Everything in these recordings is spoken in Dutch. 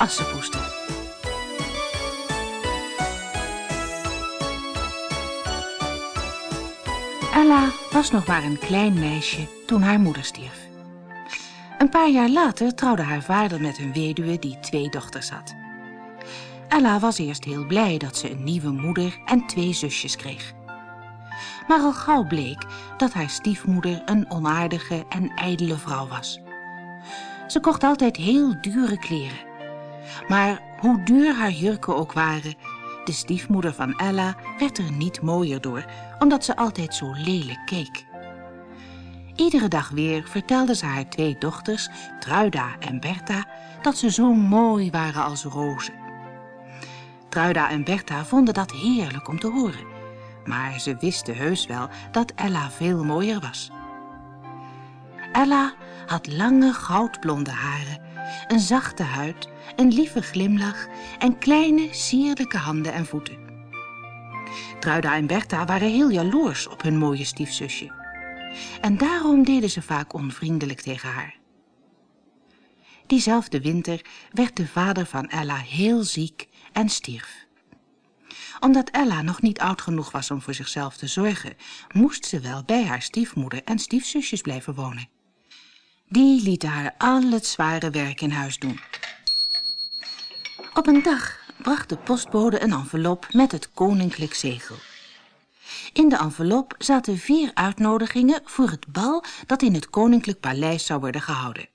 Assepoester. Ella was nog maar een klein meisje toen haar moeder stierf. Een paar jaar later trouwde haar vader met een weduwe die twee dochters had. Ella was eerst heel blij dat ze een nieuwe moeder en twee zusjes kreeg. Maar al gauw bleek dat haar stiefmoeder een onaardige en ijdele vrouw was. Ze kocht altijd heel dure kleren. Maar hoe duur haar jurken ook waren, de stiefmoeder van Ella werd er niet mooier door, omdat ze altijd zo lelijk keek. Iedere dag weer vertelde ze haar twee dochters, Truida en Bertha, dat ze zo mooi waren als rozen. Truida en Bertha vonden dat heerlijk om te horen, maar ze wisten heus wel dat Ella veel mooier was. Ella had lange goudblonde haren, een zachte huid, een lieve glimlach en kleine sierlijke handen en voeten. Truida en Bertha waren heel jaloers op hun mooie stiefzusje. En daarom deden ze vaak onvriendelijk tegen haar. Diezelfde winter werd de vader van Ella heel ziek en stierf. Omdat Ella nog niet oud genoeg was om voor zichzelf te zorgen, moest ze wel bij haar stiefmoeder en stiefzusjes blijven wonen. Die lieten haar al het zware werk in huis doen. Op een dag bracht de postbode een envelop met het koninklijk zegel. In de envelop zaten vier uitnodigingen voor het bal dat in het koninklijk paleis zou worden gehouden.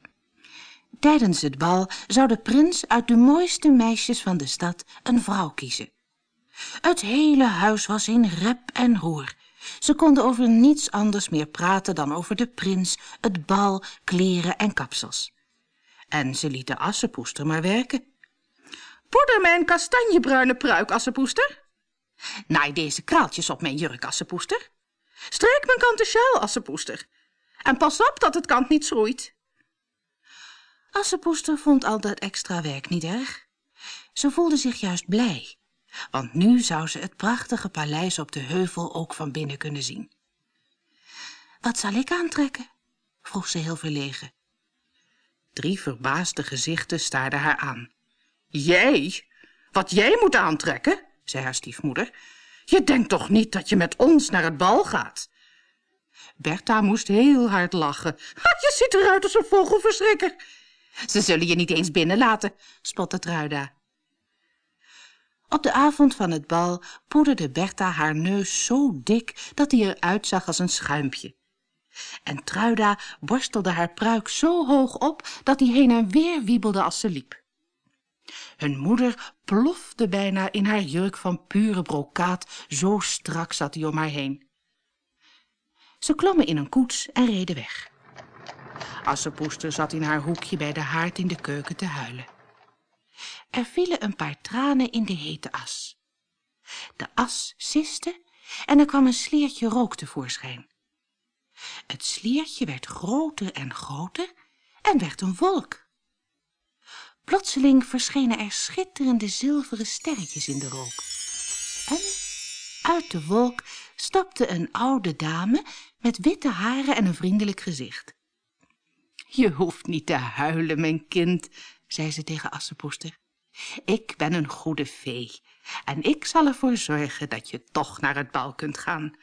Tijdens het bal zou de prins uit de mooiste meisjes van de stad een vrouw kiezen. Het hele huis was in rep en roer. Ze konden over niets anders meer praten dan over de prins, het bal, kleren en kapsels. En ze lieten Assepoester maar werken. Poeder mij een kastanjebruine pruik, Assepoester. Naai deze kraaltjes op mijn jurk, Assepoester. Strijk mijn kanten sjaal, Assepoester. En pas op dat het kant niet schroeit. Assepoester vond al dat extra werk niet erg. Ze voelde zich juist blij, want nu zou ze het prachtige paleis op de heuvel ook van binnen kunnen zien. Wat zal ik aantrekken? vroeg ze heel verlegen. Drie verbaasde gezichten staarden haar aan. Jij? Wat jij moet aantrekken? zei haar stiefmoeder. Je denkt toch niet dat je met ons naar het bal gaat? Bertha moest heel hard lachen. je ziet eruit als een vogelverschrikker. Ze zullen je niet eens binnenlaten, spotte Truida. Op de avond van het bal poederde Bertha haar neus zo dik dat hij eruit zag als een schuimpje. En Truida borstelde haar pruik zo hoog op dat hij heen en weer wiebelde als ze liep. Hun moeder plofde bijna in haar jurk van pure brokaat, zo strak zat die om haar heen. Ze klommen in een koets en reden weg. Assepoester zat in haar hoekje bij de haard in de keuken te huilen. Er vielen een paar tranen in de hete as. De as siste en er kwam een sliertje rook tevoorschijn. Het sliertje werd groter en groter en werd een wolk. Plotseling verschenen er schitterende zilveren sterretjes in de rook. En uit de wolk stapte een oude dame met witte haren en een vriendelijk gezicht. Je hoeft niet te huilen, mijn kind, zei ze tegen Assepoester. Ik ben een goede fee en ik zal ervoor zorgen dat je toch naar het bal kunt gaan.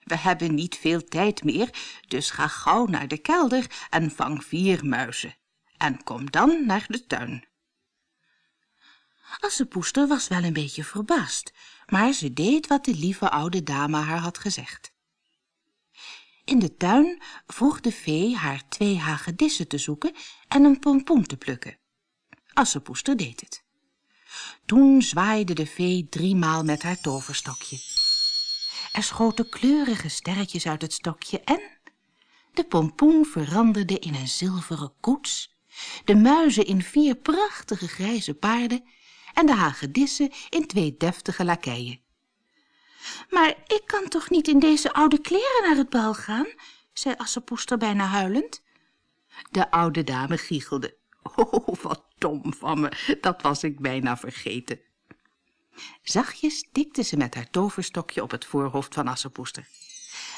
We hebben niet veel tijd meer, dus ga gauw naar de kelder en vang vier muizen en kom dan naar de tuin. Assepoester was wel een beetje verbaasd, maar ze deed wat de lieve oude dame haar had gezegd. In de tuin vroeg de vee haar twee hagedissen te zoeken en een pompoen te plukken. Assepoester deed het. Toen zwaaide de vee driemaal met haar toverstokje. Er schoten kleurige sterretjes uit het stokje en de pompoen veranderde in een zilveren koets de muizen in vier prachtige grijze paarden en de hagedissen in twee deftige lakeien. Maar ik kan toch niet in deze oude kleren naar het bal gaan, zei Assepoester bijna huilend. De oude dame giechelde. Oh, wat dom van me, dat was ik bijna vergeten. Zachtjes tikte ze met haar toverstokje op het voorhoofd van Assepoester.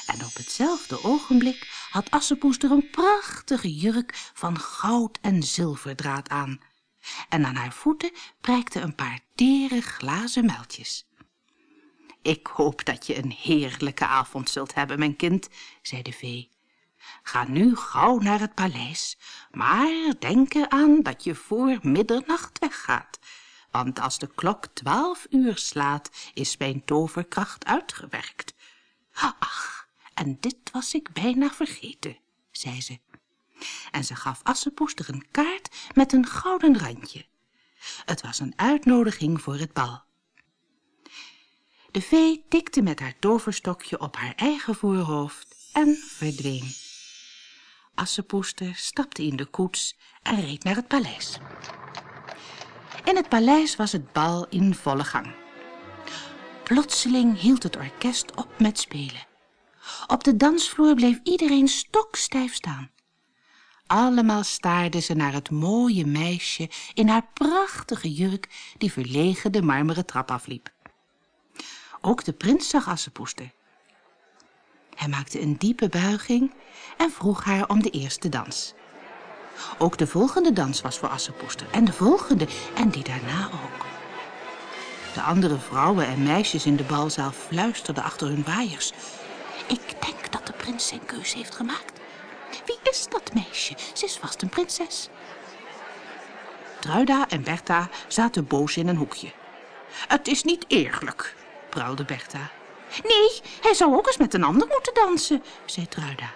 En op hetzelfde ogenblik had Assepoester een prachtige jurk van goud en zilverdraad aan. en aan haar voeten prijkten een paar tere glazen muiltjes. Ik hoop dat je een heerlijke avond zult hebben, mijn kind, zei de vee. Ga nu gauw naar het paleis, maar denk eraan dat je voor middernacht weggaat. Want als de klok twaalf uur slaat, is mijn toverkracht uitgewerkt. Ach, en dit was ik bijna vergeten, zei ze. En ze gaf Assepoester een kaart met een gouden randje. Het was een uitnodiging voor het bal. De vee tikte met haar toverstokje op haar eigen voorhoofd en verdween. Assepoester stapte in de koets en reed naar het paleis. In het paleis was het bal in volle gang. Plotseling hield het orkest op met spelen. Op de dansvloer bleef iedereen stokstijf staan. Allemaal staarden ze naar het mooie meisje in haar prachtige jurk die verlegen de marmeren trap afliep. Ook de prins zag Assepoester. Hij maakte een diepe buiging en vroeg haar om de eerste dans. Ook de volgende dans was voor Assepoester en de volgende en die daarna ook. De andere vrouwen en meisjes in de balzaal fluisterden achter hun waaiers. Ik denk dat de prins zijn keus heeft gemaakt. Wie is dat meisje? Ze is vast een prinses. Truida en Bertha zaten boos in een hoekje. Het is niet eerlijk, pruilde Bertha. Nee, hij zou ook eens met een ander moeten dansen, zei Truida.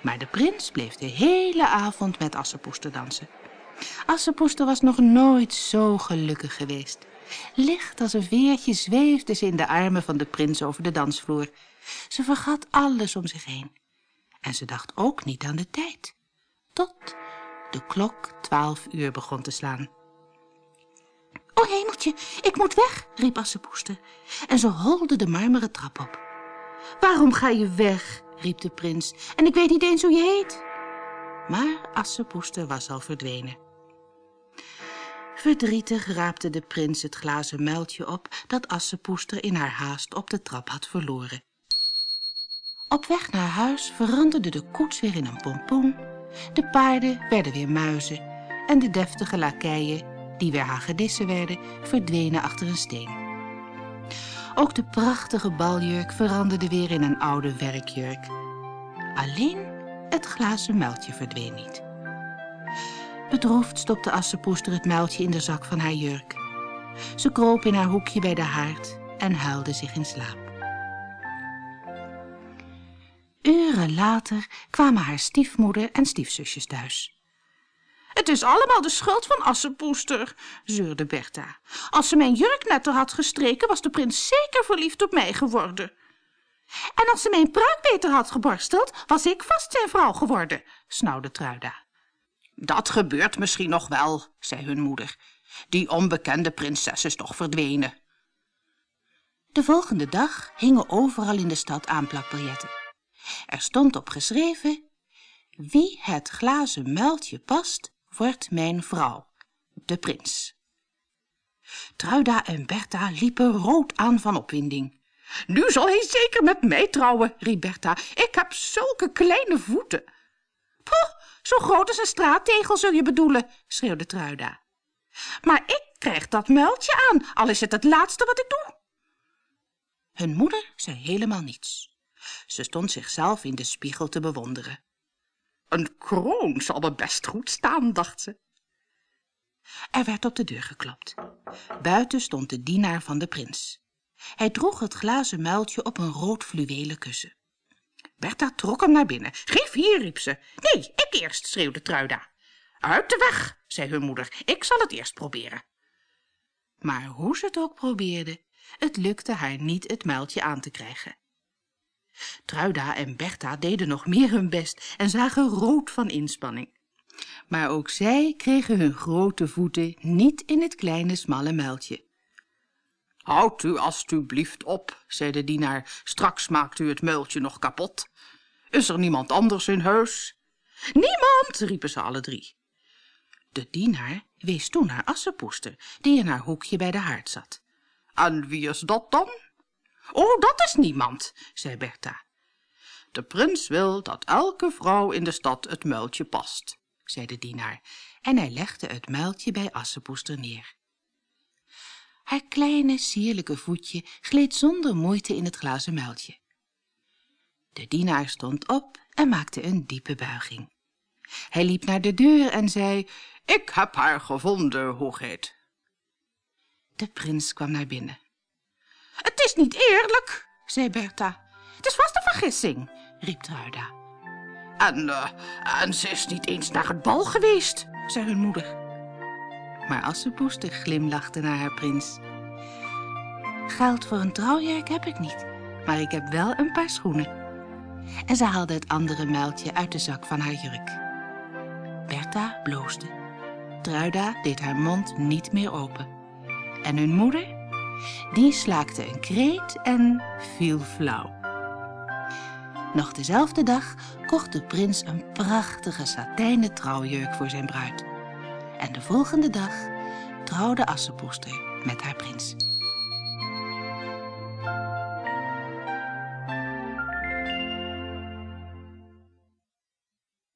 Maar de prins bleef de hele avond met Assepoester dansen. Assepoester was nog nooit zo gelukkig geweest. Licht als een veertje zweefde ze in de armen van de prins over de dansvloer. Ze vergat alles om zich heen. En ze dacht ook niet aan de tijd. Tot de klok twaalf uur begon te slaan. O hemeltje, ik moet weg, riep Assepoester. En ze holde de marmeren trap op. Waarom ga je weg, riep de prins, en ik weet niet eens hoe je heet. Maar Assepoester was al verdwenen. Verdrietig raapte de prins het glazen muiltje op dat Assepoester in haar haast op de trap had verloren. Op weg naar huis veranderde de koets weer in een pompoen, de paarden werden weer muizen en de deftige lakeien, die weer hagedissen werden, verdwenen achter een steen. Ook de prachtige baljurk veranderde weer in een oude werkjurk. Alleen het glazen muiltje verdween niet. Bedroefd stopte Assepoester het muiltje in de zak van haar jurk. Ze kroop in haar hoekje bij de haard en huilde zich in slaap. Uren later kwamen haar stiefmoeder en stiefzusjes thuis. Het is allemaal de schuld van Assepoester, zeurde Bertha. Als ze mijn jurk netter had gestreken, was de prins zeker verliefd op mij geworden. En als ze mijn pruik beter had geborsteld, was ik vast zijn vrouw geworden, snauwde Truida. Dat gebeurt misschien nog wel, zei hun moeder. Die onbekende prinses is toch verdwenen. De volgende dag hingen overal in de stad aanplakbiljetten. Er stond op geschreven, wie het glazen muiltje past, wordt mijn vrouw, de prins. Truida en Bertha liepen rood aan van opwinding. Nu zal hij zeker met mij trouwen, riep Bertha. Ik heb zulke kleine voeten. Poh, zo groot als een straattegel zul je bedoelen, schreeuwde Truida. Maar ik krijg dat muiltje aan, al is het het laatste wat ik doe. Hun moeder zei helemaal niets. Ze stond zichzelf in de spiegel te bewonderen. Een kroon zal me best goed staan, dacht ze. Er werd op de deur geklopt. Buiten stond de dienaar van de prins. Hij droeg het glazen muiltje op een rood fluwelen kussen. Bertha trok hem naar binnen. Geef hier, riep ze. Nee, ik eerst, schreeuwde Truida. Uit de weg, zei hun moeder. Ik zal het eerst proberen. Maar hoe ze het ook probeerde, het lukte haar niet het muiltje aan te krijgen. Truida en Bertha deden nog meer hun best en zagen rood van inspanning. Maar ook zij kregen hun grote voeten niet in het kleine smalle muiltje. Houd u alstublieft op, zei de dienaar, straks maakt u het muiltje nog kapot. Is er niemand anders in huis? Niemand, riepen ze alle drie. De dienaar wees toen naar Assepoester, die in haar hoekje bij de haard zat. En wie is dat dan? Oh, dat is niemand, zei Bertha. De prins wil dat elke vrouw in de stad het muiltje past, zei de dienaar. en hij legde het muiltje bij Assepoester neer. Haar kleine, sierlijke voetje gleed zonder moeite in het glazen muiltje. De dienaar stond op en maakte een diepe buiging. Hij liep naar de deur en zei, ik heb haar gevonden, hoogheid. De prins kwam naar binnen. Het is niet eerlijk, zei Bertha. Het is vast een vergissing, riep Truida. En, en ze is niet eens naar het bal geweest, zei hun moeder. Maar Assepoester glimlachte naar haar prins. Geld voor een trouwjurk heb ik niet, maar ik heb wel een paar schoenen. En ze haalde het andere muiltje uit de zak van haar jurk. Bertha bloosde. Truida deed haar mond niet meer open. En hun moeder, die slaakte een kreet en viel flauw. Nog dezelfde dag kocht de prins een prachtige satijnen trouwjurk voor zijn bruid. En de volgende dag trouwde Assepoester met haar prins.